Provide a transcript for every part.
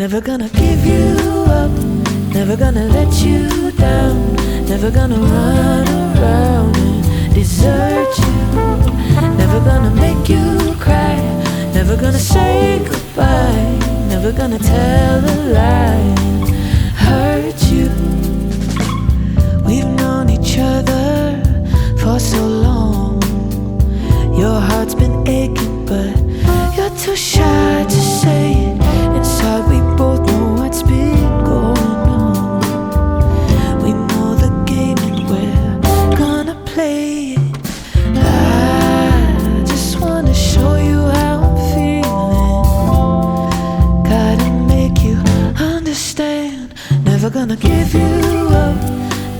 Never gonna give you up. Never gonna let you down. Never gonna run around and desert you. Never gonna make you cry. Never gonna say goodbye. Never gonna tell a lie. and Hurt you. We've known each other for so long. Your heart's been aching, but you're too shy to say give you up.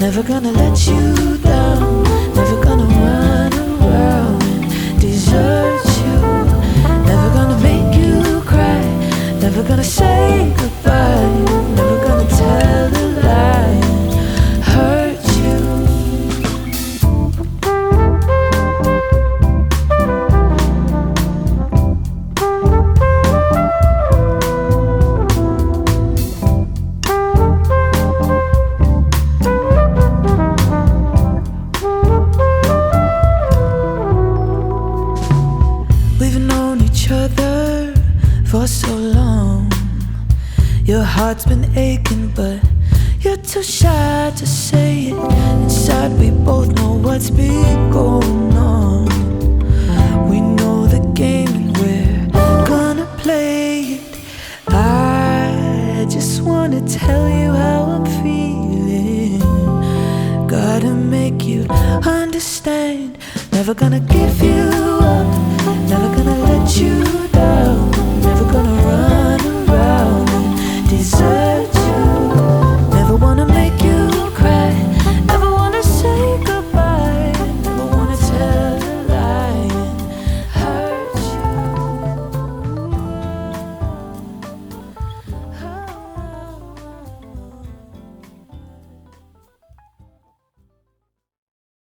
Never gonna let you down. Never gonna run around and desert you. Never gonna make you cry. Never gonna say goodbye. Never gonna tell Your heart's been aching, but you're too shy to say it. Inside, we both know what's been going on. We know the game, and we're gonna play it. I just wanna tell you how I'm feeling. Gotta make you understand. Never gonna give you up, never gonna let you down.